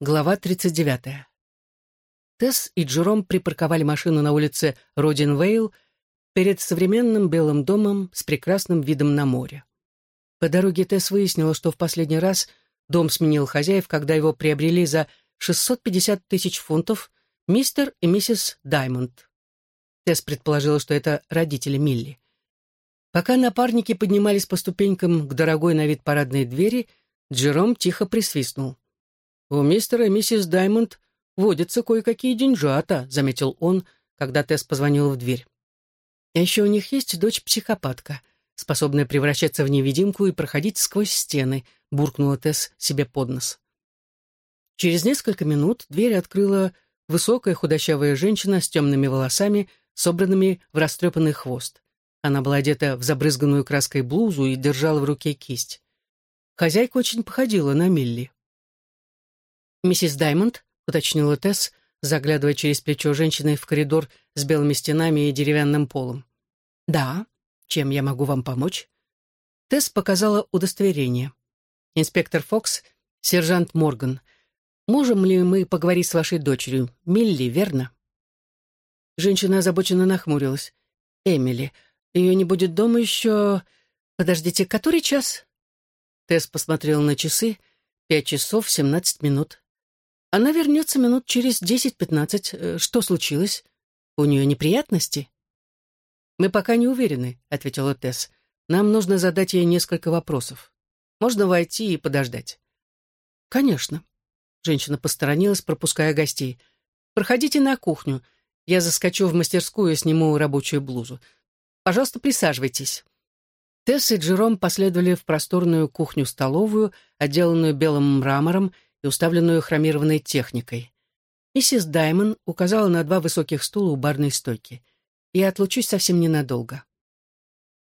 Глава 39. Тесс и Джером припарковали машину на улице Родинвейл перед современным белым домом с прекрасным видом на море. По дороге Тесс выяснила, что в последний раз дом сменил хозяев, когда его приобрели за 650 тысяч фунтов мистер и миссис Даймонд. Тесс предположила, что это родители Милли. Пока напарники поднимались по ступенькам к дорогой на вид парадной двери, Джером тихо присвистнул. «У мистера и миссис Даймонд водятся кое-какие деньжата», — заметил он, когда Тесс позвонила в дверь. «А еще у них есть дочь-психопатка, способная превращаться в невидимку и проходить сквозь стены», — буркнула Тесс себе под нос. Через несколько минут дверь открыла высокая худощавая женщина с темными волосами, собранными в растрепанный хвост. Она была одета в забрызганную краской блузу и держала в руке кисть. Хозяйка очень походила на Милли. «Миссис Даймонд», — уточнила Тесс, заглядывая через плечо женщины в коридор с белыми стенами и деревянным полом. «Да. Чем я могу вам помочь?» Тесс показала удостоверение. «Инспектор Фокс, сержант Морган. Можем ли мы поговорить с вашей дочерью? Милли, верно?» Женщина озабоченно нахмурилась. «Эмили. Ее не будет дома еще... Подождите, который час?» Тесс посмотрела на часы. Пять часов семнадцать минут. Она вернется минут через десять-пятнадцать. Э, что случилось? У нее неприятности? Мы пока не уверены, ответила Тесс. Нам нужно задать ей несколько вопросов. Можно войти и подождать. Конечно. Женщина посторонилась, пропуская гостей. Проходите на кухню. Я заскочу в мастерскую и сниму рабочую блузу. Пожалуйста, присаживайтесь. Тесс и Джером последовали в просторную кухню-столовую, отделанную белым мрамором уставленную хромированной техникой. Миссис Даймон указала на два высоких стула у барной стойки. «Я отлучусь совсем ненадолго».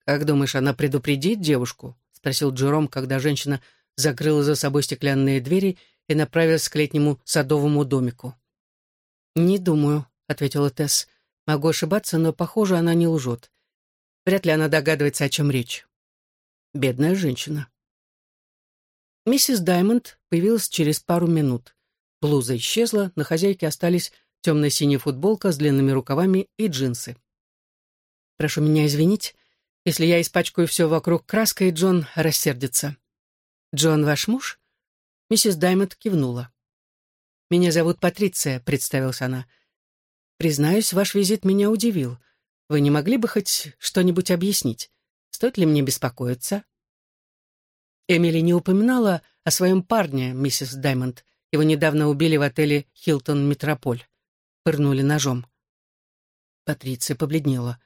«Как думаешь, она предупредит девушку?» — спросил Джером, когда женщина закрыла за собой стеклянные двери и направилась к летнему садовому домику. «Не думаю», — ответила Тесс. «Могу ошибаться, но, похоже, она не лжет. Вряд ли она догадывается, о чем речь. Бедная женщина». Миссис Даймонд появилась через пару минут. Блуза исчезла, на хозяйке остались темная синяя футболка с длинными рукавами и джинсы. «Прошу меня извинить, если я испачкаю все вокруг краской, Джон рассердится». «Джон ваш муж?» Миссис Даймонд кивнула. «Меня зовут Патриция», — представилась она. «Признаюсь, ваш визит меня удивил. Вы не могли бы хоть что-нибудь объяснить? Стоит ли мне беспокоиться?» Эмили не упоминала о своем парне, миссис Даймонд. Его недавно убили в отеле «Хилтон Метрополь». Пырнули ножом. Патриция побледнела.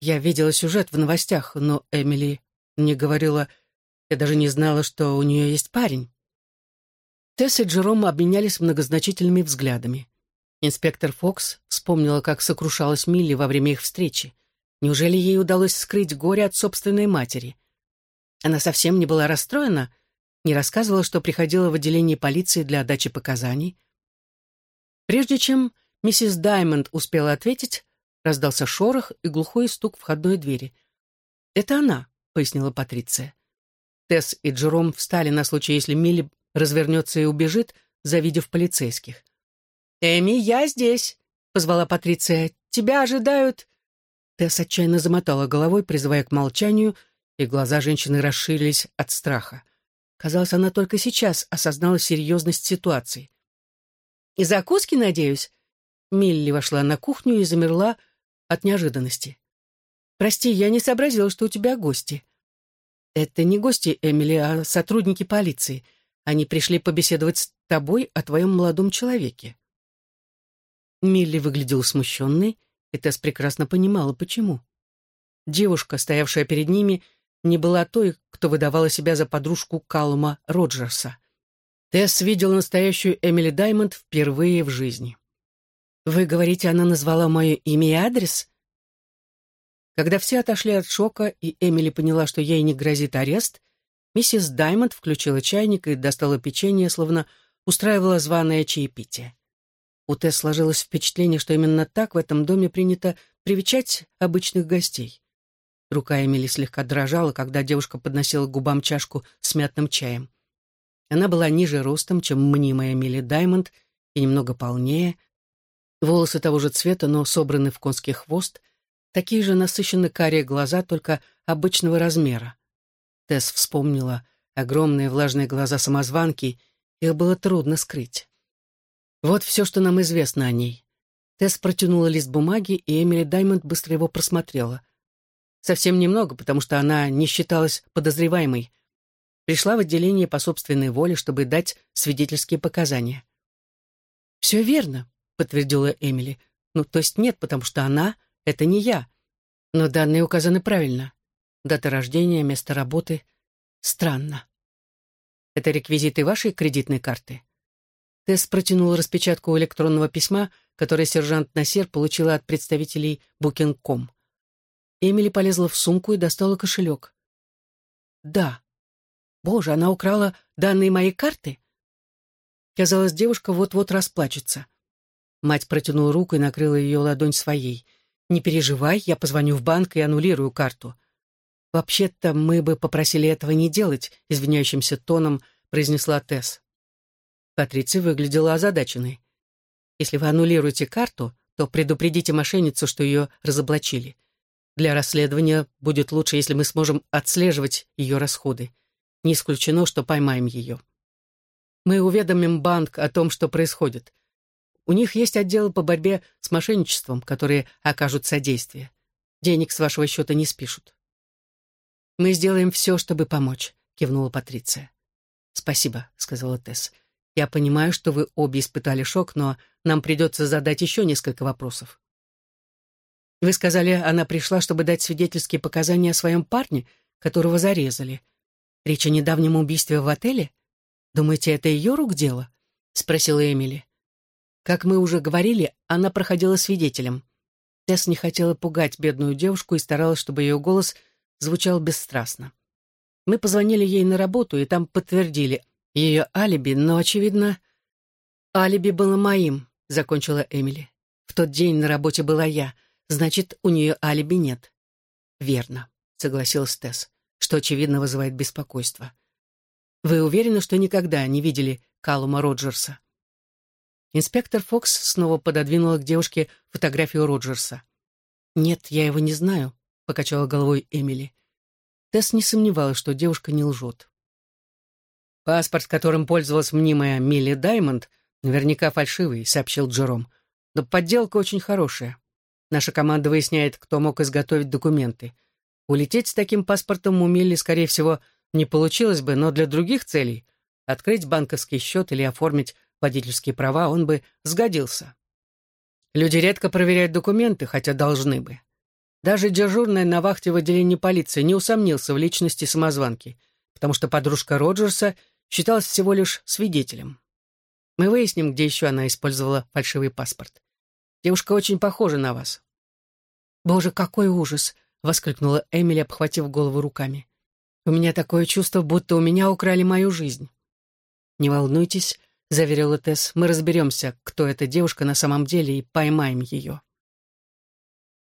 Я видела сюжет в новостях, но Эмили не говорила... Я даже не знала, что у нее есть парень. Тесс и Джером обменялись многозначительными взглядами. Инспектор Фокс вспомнила, как сокрушалась Милли во время их встречи. Неужели ей удалось скрыть горе от собственной матери? Она совсем не была расстроена, не рассказывала, что приходила в отделение полиции для дачи показаний. Прежде чем миссис Даймонд успела ответить, раздался шорох и глухой стук входной двери. «Это она», — пояснила Патриция. Тесс и Джером встали на случай, если Милли развернется и убежит, завидев полицейских. «Эми, я здесь», — позвала Патриция. «Тебя ожидают...» Тесс отчаянно замотала головой, призывая к молчанию, и глаза женщины расширились от страха. Казалось, она только сейчас осознала серьезность ситуации. «И закуски, надеюсь?» Милли вошла на кухню и замерла от неожиданности. «Прости, я не сообразила, что у тебя гости». «Это не гости, Эмили, а сотрудники полиции. Они пришли побеседовать с тобой о твоем молодом человеке». Милли выглядела смущенной, и Тесс прекрасно понимала, почему. Девушка, стоявшая перед ними, — не была той, кто выдавала себя за подружку Калума Роджерса. Тесс видела настоящую Эмили Даймонд впервые в жизни. «Вы говорите, она назвала мое имя и адрес?» Когда все отошли от шока, и Эмили поняла, что ей не грозит арест, миссис Даймонд включила чайник и достала печенье, словно устраивала званое чаепитие. У Тесс сложилось впечатление, что именно так в этом доме принято привечать обычных гостей. Рука Эмили слегка дрожала, когда девушка подносила губам чашку с мятным чаем. Она была ниже ростом, чем мнимая Милли Даймонд, и немного полнее. Волосы того же цвета, но собраны в конский хвост, такие же насыщенно карие глаза, только обычного размера. Тесс вспомнила огромные влажные глаза самозванки, их было трудно скрыть. Вот все, что нам известно о ней. Тесс протянула лист бумаги, и Эмили Даймонд быстро его просмотрела. Совсем немного, потому что она не считалась подозреваемой. Пришла в отделение по собственной воле, чтобы дать свидетельские показания. «Все верно», — подтвердила Эмили. «Ну, то есть нет, потому что она — это не я. Но данные указаны правильно. Дата рождения, место работы. Странно. Это реквизиты вашей кредитной карты?» Тесс протянула распечатку электронного письма, которое сержант Насер получила от представителей Booking.com. Эмили полезла в сумку и достала кошелек. «Да. Боже, она украла данные моей карты?» Казалось, девушка вот-вот расплачется. Мать протянула руку и накрыла ее ладонь своей. «Не переживай, я позвоню в банк и аннулирую карту». «Вообще-то мы бы попросили этого не делать», — извиняющимся тоном произнесла Тесс. Патриция выглядела озадаченной. «Если вы аннулируете карту, то предупредите мошенницу, что ее разоблачили. Для расследования будет лучше, если мы сможем отслеживать ее расходы. Не исключено, что поймаем ее. Мы уведомим банк о том, что происходит. У них есть отдел по борьбе с мошенничеством, которые окажут содействие. Денег с вашего счета не спишут. «Мы сделаем все, чтобы помочь», — кивнула Патриция. «Спасибо», — сказала Тесс. Я понимаю, что вы обе испытали шок, но нам придется задать еще несколько вопросов. Вы сказали, она пришла, чтобы дать свидетельские показания о своем парне, которого зарезали. Речь о недавнем убийстве в отеле? Думаете, это ее рук дело? Спросила Эмили. Как мы уже говорили, она проходила свидетелем. Тесс не хотела пугать бедную девушку и старалась, чтобы ее голос звучал бесстрастно. Мы позвонили ей на работу, и там подтвердили, ее алиби, но, очевидно, алиби было моим, закончила Эмили. В тот день на работе была я, значит, у нее алиби нет. Верно, согласилась Тесс, что, очевидно, вызывает беспокойство. Вы уверены, что никогда не видели Калума Роджерса? Инспектор Фокс снова пододвинула к девушке фотографию Роджерса. «Нет, я его не знаю», — покачала головой Эмили. Тесс не сомневалась, что девушка не лжет. «Паспорт, которым пользовалась мнимая Милли Даймонд, наверняка фальшивый», — сообщил Джером. «Но подделка очень хорошая. Наша команда выясняет, кто мог изготовить документы. Улететь с таким паспортом у Милли, скорее всего, не получилось бы, но для других целей — открыть банковский счет или оформить водительские права — он бы сгодился. Люди редко проверяют документы, хотя должны бы. Даже дежурный на вахте в отделении полиции не усомнился в личности самозванки, потому что подружка Роджерса считалась всего лишь свидетелем. Мы выясним, где еще она использовала фальшивый паспорт. Девушка очень похожа на вас». «Боже, какой ужас!» — воскликнула Эмили, обхватив голову руками. «У меня такое чувство, будто у меня украли мою жизнь». «Не волнуйтесь», — заверила Тесс, — «мы разберемся, кто эта девушка на самом деле, и поймаем ее».